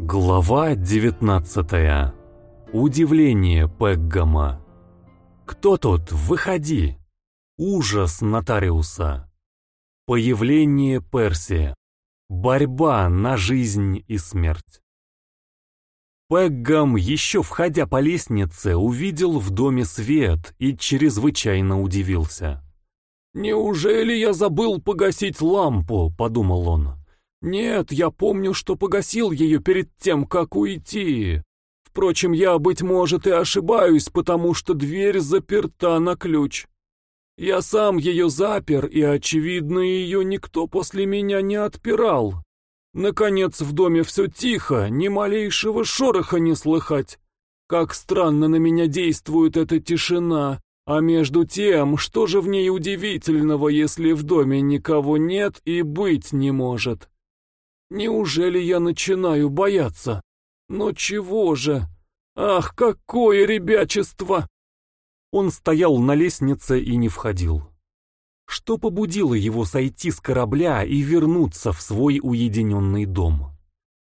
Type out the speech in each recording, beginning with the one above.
Глава 19. Удивление Пеггама. «Кто тут? Выходи!» Ужас нотариуса. Появление Перси. Борьба на жизнь и смерть. Пеггам, еще входя по лестнице, увидел в доме свет и чрезвычайно удивился. «Неужели я забыл погасить лампу?» — подумал он. «Нет, я помню, что погасил ее перед тем, как уйти. Впрочем, я, быть может, и ошибаюсь, потому что дверь заперта на ключ. Я сам ее запер, и, очевидно, ее никто после меня не отпирал. Наконец, в доме все тихо, ни малейшего шороха не слыхать. Как странно на меня действует эта тишина. А между тем, что же в ней удивительного, если в доме никого нет и быть не может? Неужели я начинаю бояться? Но чего же? Ах, какое ребячество! Он стоял на лестнице и не входил. Что побудило его сойти с корабля и вернуться в свой уединенный дом?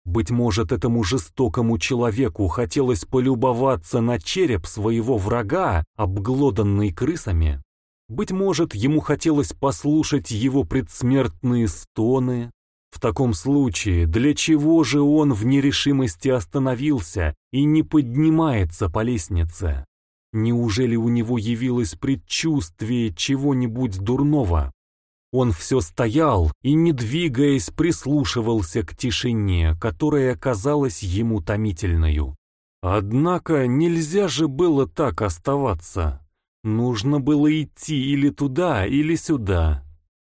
Быть может, этому жестокому человеку хотелось полюбоваться на череп своего врага, обглоданный крысами? Быть может, ему хотелось послушать его предсмертные стоны, в таком случае, для чего же он в нерешимости остановился и не поднимается по лестнице? Неужели у него явилось предчувствие чего-нибудь дурного? Он все стоял и, не двигаясь, прислушивался к тишине, которая казалась ему томительною. Однако нельзя же было так оставаться. Нужно было идти или туда, или сюда.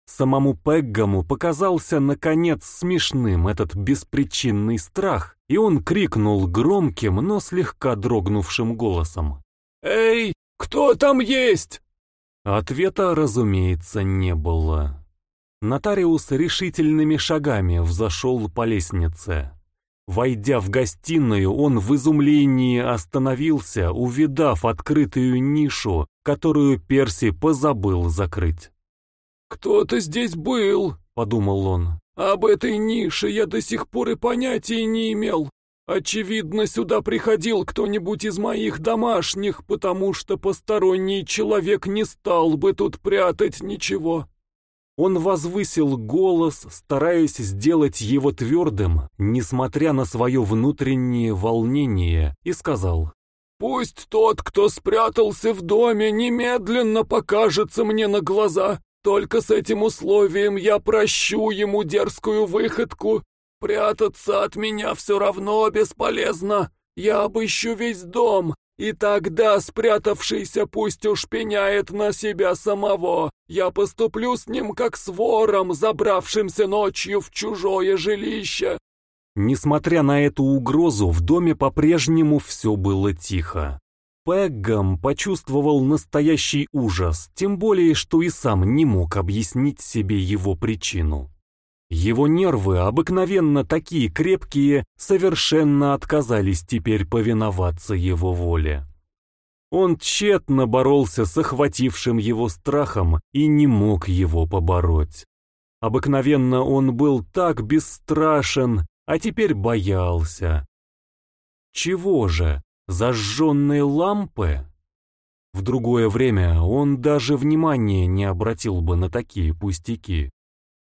Самому Пеггаму показался, наконец, смешным этот беспричинный страх, и он крикнул громким, но слегка дрогнувшим голосом. «Эй, кто там есть?» Ответа, разумеется, не было. Нотариус решительными шагами взошел по лестнице. Войдя в гостиную, он в изумлении остановился, увидав открытую нишу, которую Перси позабыл закрыть. «Кто-то здесь был», — подумал он. «Об этой нише я до сих пор и понятия не имел. Очевидно, сюда приходил кто-нибудь из моих домашних, потому что посторонний человек не стал бы тут прятать ничего». Он возвысил голос, стараясь сделать его твердым, несмотря на свое внутреннее волнение, и сказал, «Пусть тот, кто спрятался в доме, немедленно покажется мне на глаза. Только с этим условием я прощу ему дерзкую выходку. Прятаться от меня все равно бесполезно. Я обыщу весь дом, и тогда спрятавшийся пусть уж пеняет на себя самого. Я поступлю с ним как с вором, забравшимся ночью в чужое жилище. Несмотря на эту угрозу, в доме по-прежнему все было тихо. Пеггам почувствовал настоящий ужас, тем более, что и сам не мог объяснить себе его причину. Его нервы, обыкновенно такие крепкие, совершенно отказались теперь повиноваться его воле. Он тщетно боролся с охватившим его страхом и не мог его побороть. Обыкновенно он был так бесстрашен, а теперь боялся. Чего же? Зажженные лампы? В другое время он даже внимания не обратил бы на такие пустяки.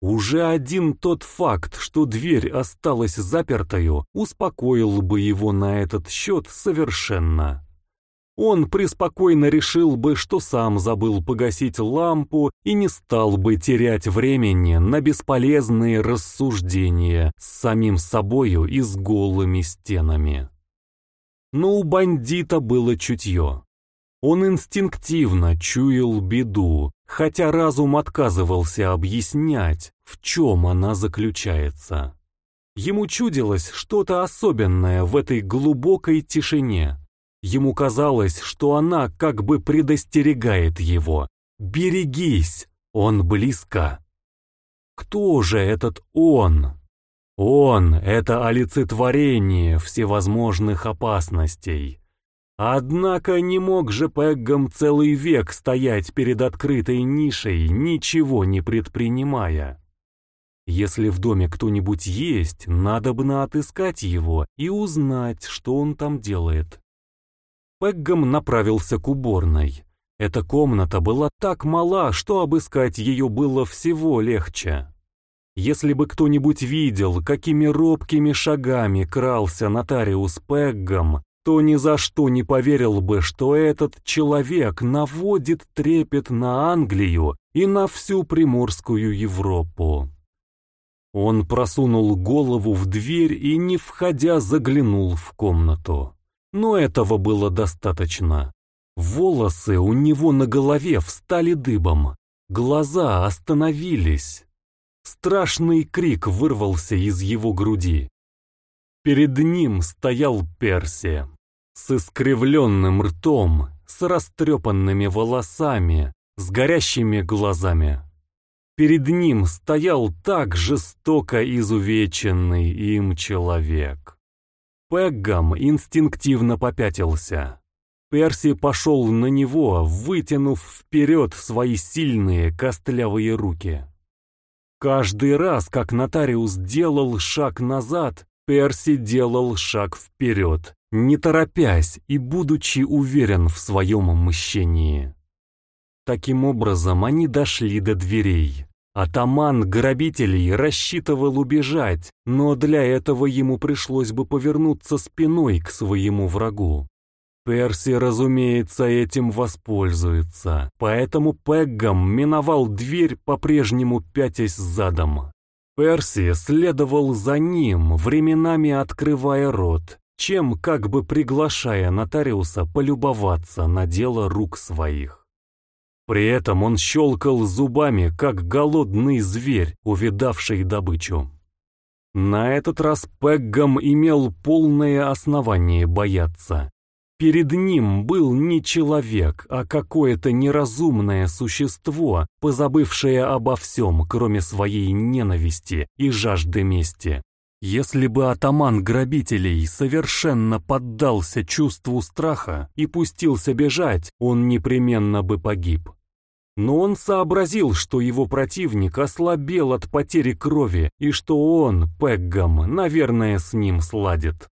Уже один тот факт, что дверь осталась запертою, успокоил бы его на этот счет совершенно. Он преспокойно решил бы, что сам забыл погасить лампу и не стал бы терять времени на бесполезные рассуждения с самим собою и с голыми стенами. Но у бандита было чутье. Он инстинктивно чуял беду, хотя разум отказывался объяснять, в чем она заключается. Ему чудилось что-то особенное в этой глубокой тишине. Ему казалось, что она как бы предостерегает его. «Берегись, он близко». Кто же этот он? Он — это олицетворение всевозможных опасностей. Однако не мог же Пеггам целый век стоять перед открытой нишей, ничего не предпринимая. Если в доме кто-нибудь есть, надо бы отыскать его и узнать, что он там делает. Пеггам направился к уборной. Эта комната была так мала, что обыскать ее было всего легче. Если бы кто-нибудь видел, какими робкими шагами крался нотариус Пеггам, то ни за что не поверил бы, что этот человек наводит трепет на Англию и на всю Приморскую Европу. Он просунул голову в дверь и, не входя, заглянул в комнату. Но этого было достаточно. Волосы у него на голове встали дыбом, глаза остановились. Страшный крик вырвался из его груди. Перед ним стоял Перси, с искривленным ртом, с растрепанными волосами, с горящими глазами. Перед ним стоял так жестоко изувеченный им человек. Пеггам инстинктивно попятился. Перси пошел на него, вытянув вперед свои сильные костлявые руки. Каждый раз, как нотариус делал шаг назад, Перси делал шаг вперед, не торопясь и будучи уверен в своем мщении. Таким образом, они дошли до дверей. Атаман грабителей рассчитывал убежать, но для этого ему пришлось бы повернуться спиной к своему врагу. Перси, разумеется, этим воспользуется, поэтому Пеггам миновал дверь, по-прежнему пятясь задом. Перси следовал за ним, временами открывая рот, чем как бы приглашая нотариуса полюбоваться на дело рук своих. При этом он щелкал зубами, как голодный зверь, увидавший добычу. На этот раз Пеггам имел полное основание бояться, Перед ним был не человек, а какое-то неразумное существо, позабывшее обо всем, кроме своей ненависти и жажды мести. Если бы атаман грабителей совершенно поддался чувству страха и пустился бежать, он непременно бы погиб. Но он сообразил, что его противник ослабел от потери крови и что он, Пеггам, наверное, с ним сладит.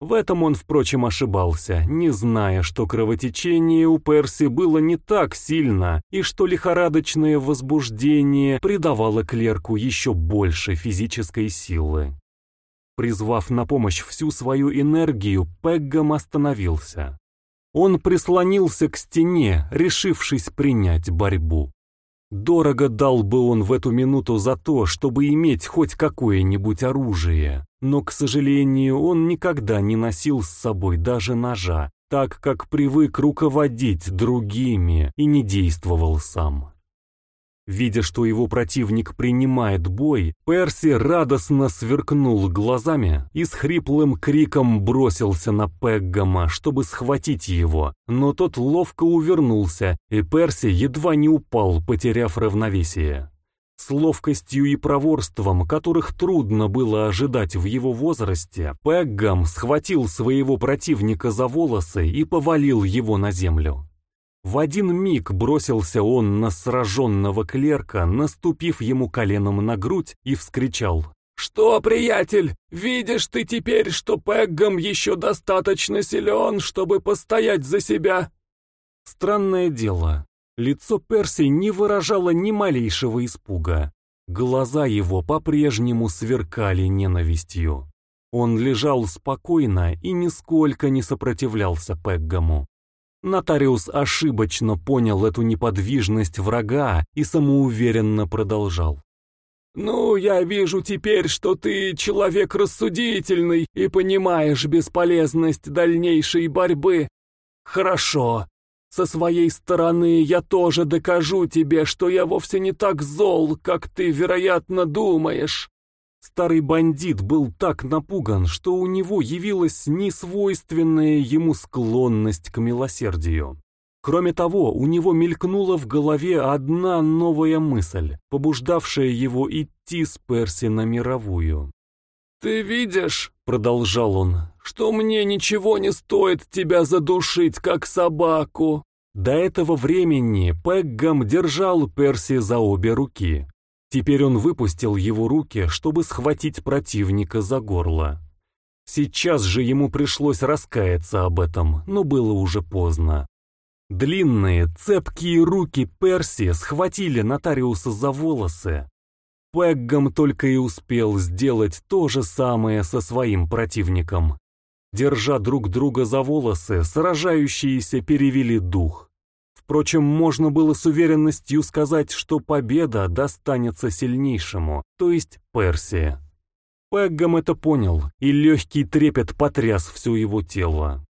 В этом он, впрочем, ошибался, не зная, что кровотечение у Перси было не так сильно и что лихорадочное возбуждение придавало клерку еще больше физической силы. Призвав на помощь всю свою энергию, Пеггам остановился. Он прислонился к стене, решившись принять борьбу. Дорого дал бы он в эту минуту за то, чтобы иметь хоть какое-нибудь оружие, но, к сожалению, он никогда не носил с собой даже ножа, так как привык руководить другими и не действовал сам. Видя, что его противник принимает бой, Перси радостно сверкнул глазами и с хриплым криком бросился на Пеггама, чтобы схватить его, но тот ловко увернулся, и Перси едва не упал, потеряв равновесие. С ловкостью и проворством, которых трудно было ожидать в его возрасте, Пеггам схватил своего противника за волосы и повалил его на землю. В один миг бросился он на сраженного клерка, наступив ему коленом на грудь и вскричал. «Что, приятель, видишь ты теперь, что Пеггам еще достаточно силен, чтобы постоять за себя?» Странное дело, лицо Перси не выражало ни малейшего испуга. Глаза его по-прежнему сверкали ненавистью. Он лежал спокойно и нисколько не сопротивлялся Пеггаму. Нотариус ошибочно понял эту неподвижность врага и самоуверенно продолжал. «Ну, я вижу теперь, что ты человек рассудительный и понимаешь бесполезность дальнейшей борьбы. Хорошо. Со своей стороны я тоже докажу тебе, что я вовсе не так зол, как ты, вероятно, думаешь. Старый бандит был так напуган, что у него явилась несвойственная ему склонность к милосердию. Кроме того, у него мелькнула в голове одна новая мысль, побуждавшая его идти с Перси на мировую. «Ты видишь, — продолжал он, — что мне ничего не стоит тебя задушить, как собаку». До этого времени Пеггам держал Перси за обе руки. Теперь он выпустил его руки, чтобы схватить противника за горло. Сейчас же ему пришлось раскаяться об этом, но было уже поздно. Длинные, цепкие руки Перси схватили нотариуса за волосы. Пеггам только и успел сделать то же самое со своим противником. Держа друг друга за волосы, сражающиеся перевели дух. Впрочем, можно было с уверенностью сказать, что победа достанется сильнейшему, то есть Персии. Пеггам это понял, и легкий трепет потряс все его тело.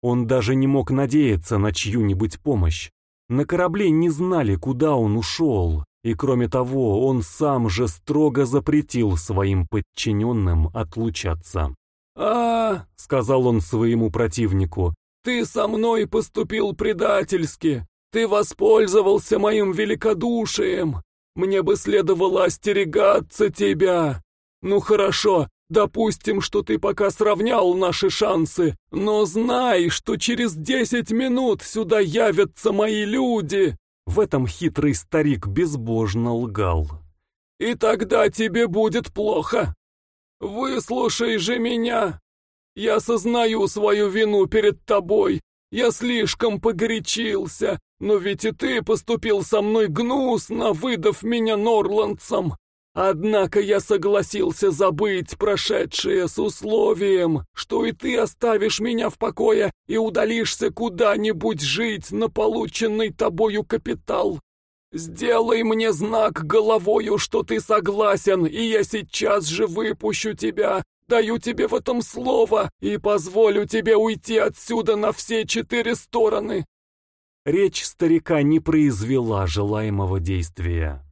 Он даже не мог надеяться на чью-нибудь помощь. На корабле не знали, куда он ушел, и кроме того, он сам же строго запретил своим подчиненным отлучаться. «А, — сказал он своему противнику, — ты со мной поступил предательски, ты воспользовался моим великодушием, мне бы следовало остерегаться тебя. Ну хорошо, Допустим, что ты пока сравнял наши шансы, но знай, что через десять минут сюда явятся мои люди. В этом хитрый старик безбожно лгал. И тогда тебе будет плохо. Выслушай же меня. Я сознаю свою вину перед тобой. Я слишком погорячился, но ведь и ты поступил со мной гнусно, выдав меня норландцам. Однако я согласился забыть прошедшее с условием, что и ты оставишь меня в покое и удалишься куда-нибудь жить на полученный тобою капитал. Сделай мне знак головою, что ты согласен, и я сейчас же выпущу тебя, даю тебе в этом слово и позволю тебе уйти отсюда на все четыре стороны». Речь старика не произвела желаемого действия.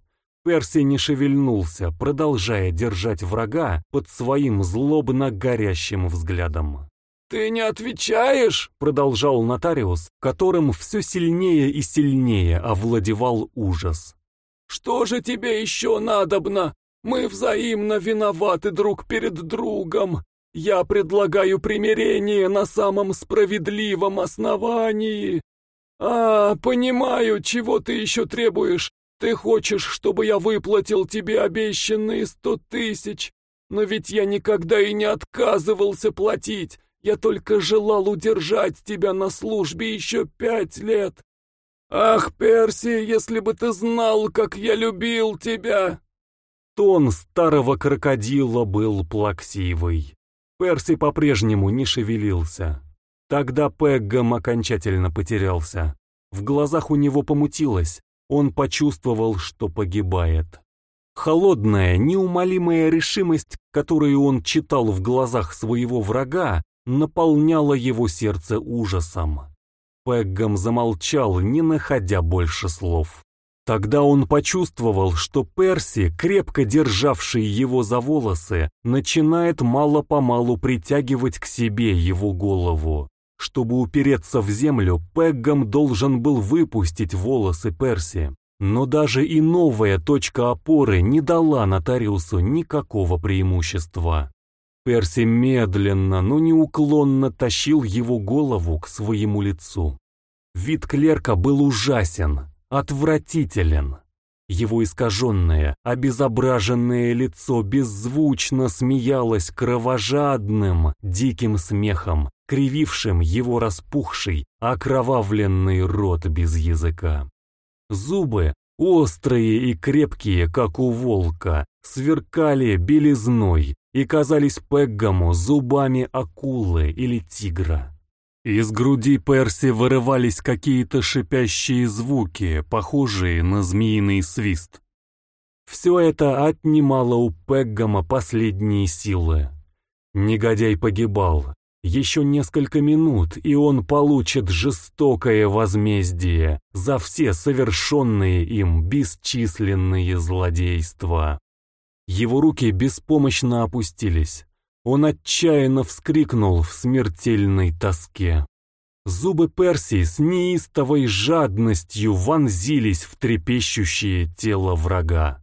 Перси не шевельнулся, продолжая держать врага под своим злобно горящим взглядом. «Ты не отвечаешь?» — продолжал нотариус, которым все сильнее и сильнее овладевал ужас. «Что же тебе еще надобно? Мы взаимно виноваты друг перед другом. Я предлагаю примирение на самом справедливом основании. А, понимаю, чего ты еще требуешь. Ты хочешь, чтобы я выплатил тебе обещанные сто тысяч? Но ведь я никогда и не отказывался платить. Я только желал удержать тебя на службе еще пять лет. Ах, Перси, если бы ты знал, как я любил тебя!» Тон старого крокодила был плаксивый. Перси по-прежнему не шевелился. Тогда Пеггам окончательно потерялся. В глазах у него помутилось, он почувствовал, что погибает. Холодная, неумолимая решимость, которую он читал в глазах своего врага, наполняла его сердце ужасом. Пеггам замолчал, не находя больше слов. Тогда он почувствовал, что Перси, крепко державший его за волосы, начинает мало-помалу притягивать к себе его голову. Чтобы упереться в землю, Пеггам должен был выпустить волосы Перси. Но даже и новая точка опоры не дала нотариусу никакого преимущества. Перси медленно, но неуклонно тащил его голову к своему лицу. Вид клерка был ужасен, отвратителен. Его искаженное, обезображенное лицо беззвучно смеялось кровожадным, диким смехом, кривившим его распухший, окровавленный рот без языка. Зубы, острые и крепкие, как у волка, сверкали белизной и казались Пеггаму зубами акулы или тигра. Из груди Перси вырывались какие-то шипящие звуки, похожие на змеиный свист. Все это отнимало у Пеггама последние силы. Негодяй погибал, еще несколько минут, и он получит жестокое возмездие за все совершенные им бесчисленные злодейства. Его руки беспомощно опустились. Он отчаянно вскрикнул в смертельной тоске. Зубы Перси с неистовой жадностью вонзились в трепещущее тело врага.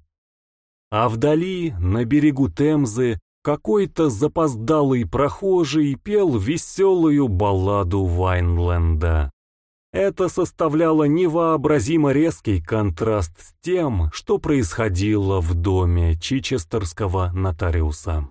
А вдали, на берегу Темзы, какой-то запоздалый прохожий пел веселую балладу Вайнленда. Это составляло невообразимо резкий контраст с тем, что происходило в доме чичестерского нотариуса.